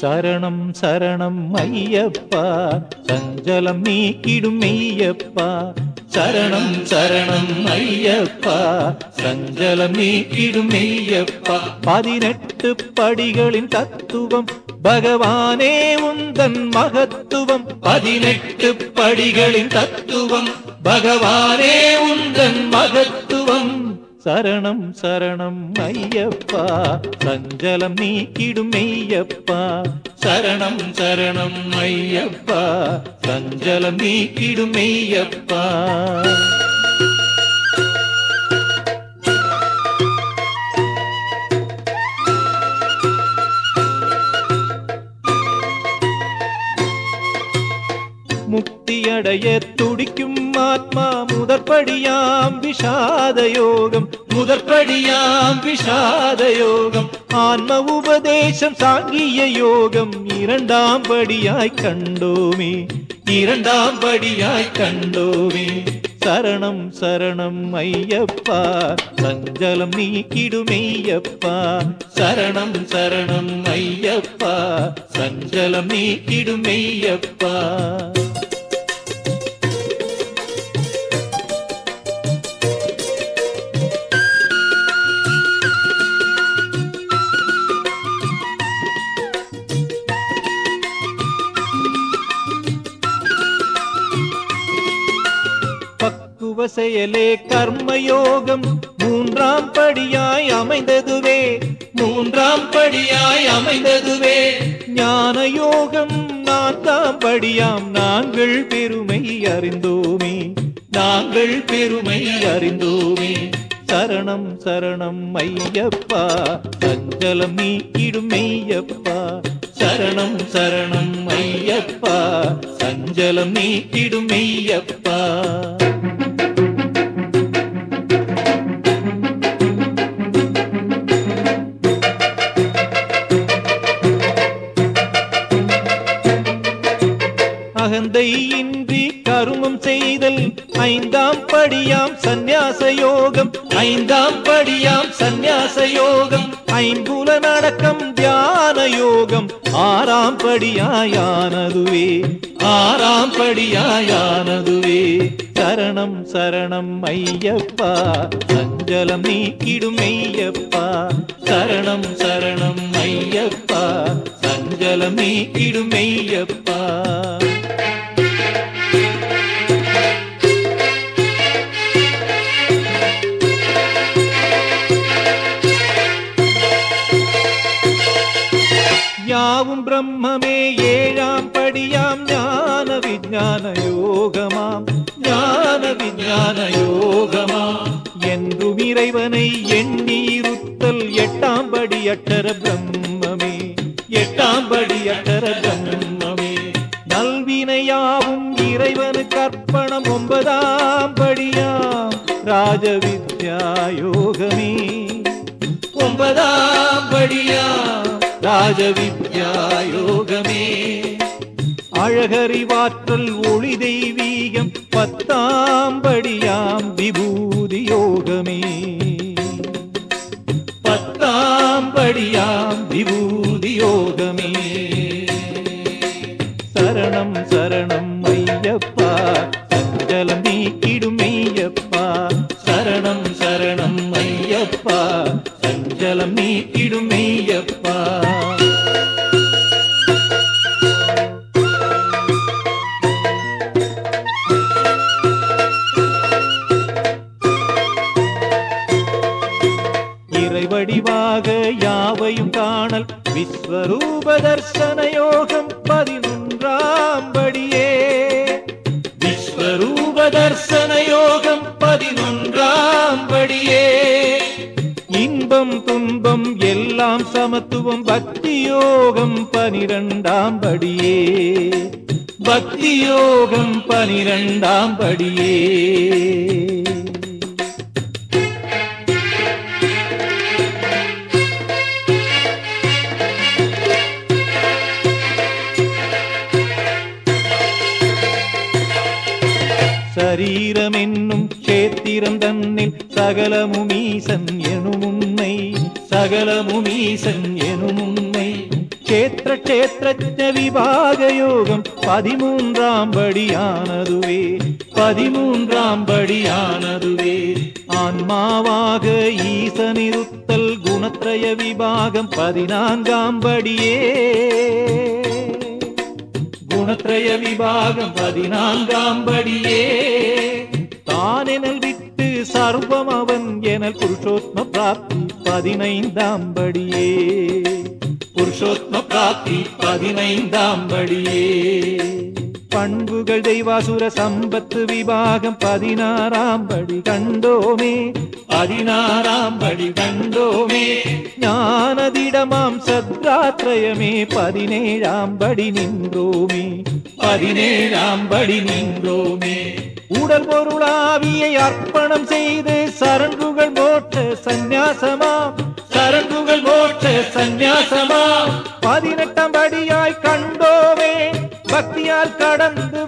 சரணம் சரணம் ஐயப்பா. சஞ்சலம் நீக்கிடும் மெய்யப்பா. சரணம் சரணம் ஐயப்பா. சஞ்சலம் நீக்கிடும் மெய்யப்பா. பதினெட்டு படிகளின் தத்துவம் பகவானே உந்தன் மகத்துவம். பதினெட்டு படிகளின் தத்துவம் பகவானே உந்தன் மகத்துவம். சரணம் சரணம் ஐயப்பா. சஞ்சலம் நீக்கிடும் மெய்யப்பா. சரணம் சரணம் ஐயப்பா. சஞ்சலம் நீக்கிடும் மெய்யப்பா. முக்தியடைய துடிக்கும் ஆத்மா முதற்படியாம் விஷாத யோகம் முதற்படியாம் விஷாத யோகம் ஆன்ம உபதேசம் சாங்கிய யோகம் இரண்டாம் படியாய் கண்டோமே. இரண்டாம் படியாய் கண்டோமே. சரணம் சரணம் ஐயப்பா சஞ்சலம் நீக்கிடுமெய்யப்பா சரணம் சரணம் ஐயப்பா சஞ்சலம் நீக்கிடுமெய்யப்பா செயலே கர்மயோகம் மூன்றாம் படியாய் அமைந்ததுவே. மூன்றாம் படியாய் அமைந்ததுவே. ஞான யோகம் நான்காம் படியாம். நாங்கள் பெருமை அறிந்தோமே. நாங்கள் பெருமை அறிந்தோமே. சரணம் சரணம் ஐயப்பா. சஞ்சலம் நீக்கிடும் ஐயப்பா சரணம் சரணம் ஐயப்பா. சஞ்சலம் நீக்கிடும் ஐயப்பா அகந்தை இன்றி கருமம் செய்தல் ஐந்தாம் படியாம் சந்நியாச யோகம் ஐந்தாம் படியாம் சந்நியாச யோகம் ஐம்புல நடக்கம் தியான யோகம். ஆறாம் படியாயானதுவே ஆறாம் படியாயானதுவே. சரணம் சரணம் ஐயப்பா சஞ்சலம் நீக்கிடும் ஐயப்பா சரணம் சரணம் ஐயப்பா சஞ்சலம் நீக்கிடும் ஐயப்பா பிரம்மமே ஏழாம் படியாம் ஞான விஞ்ஞான யோகமாம் ஞான விஞ்ஞான யோகமாம் என்றும் இறைவனை எண்ணீருத்தல் எட்டாம் படி அட்டர பிரம்மமே எட்டாம் படி அட்டர பிரம்மமே நல்வினையாவும் இறைவனு கற்பணம் ஒன்பதாம் படியாம் ராஜவித்யா யோகமே ஒன்பதாம் படியாம் ராஜவித்யா யோகமே அழகறிவாற்றல் ஒளி தெய்வீகம் பத்தாம் படியாம் விபூதி யோகமே பத்தாம் படியாம் விபூதி யோகமே சரணம் சரணம். யாவையும் காணல் விஸ்வரூப தர்சன யோகம் பதினொன்றாம் படியே. விஸ்வரூப தர்சன யோகம் பதினொன்றாம் படியே. இன்பம் துன்பம் எல்லாம் சமத்துவம் பக்தி யோகம் பனிரெண்டாம் படியே. பக்தி யோகம் பனிரெண்டாம் படியே. சரீரம் என்னும் சேத்திரம் தன்னில் சகலமுமீசன் எனுமுன்னை சகலமுமீசன் எனுமுன்னை. கேத்திர க்ஷேத்திர விபாக யோகம் பதிமூன்றாம் படியானதுவே பதிமூன்றாம் படியானதுவே. ஆன்மாவாக ஈசனிருத்தல் குணத்ரய விபாகம் பதினான்காம் படியே. குணத்ரய விபாகம் பதினான்காம் படியே. தானெனல் விட்டு சர்வம் அவன் எனல் புருஷோத்ம பிராப்தி பதினைந்தாம் படியே. புருஷோத்ம பிராப்தி பதினைந்தாம் படியே. பண்புகள் தெய்வாசுர சம்பத்து விபாகம் பதினாறாம் படி கண்டோமே. பதினாறாம் படி கண்டோமே. ஞான மனதிடமாம் சத்ராத்ரயமே பதினேழாம் படி நின்றோமே. பதினேழாம் படி நின்றோமே. உடல் பொருளாவியை அர்ப்பணம் செய்து சரண்டுகள் போட்ட சந்நியாசமா சரண்டுகள் போட்ட சந்நியாசமா பதினெட்டாம் படியாய் கண்டோமே. பக்தியால் கடந்து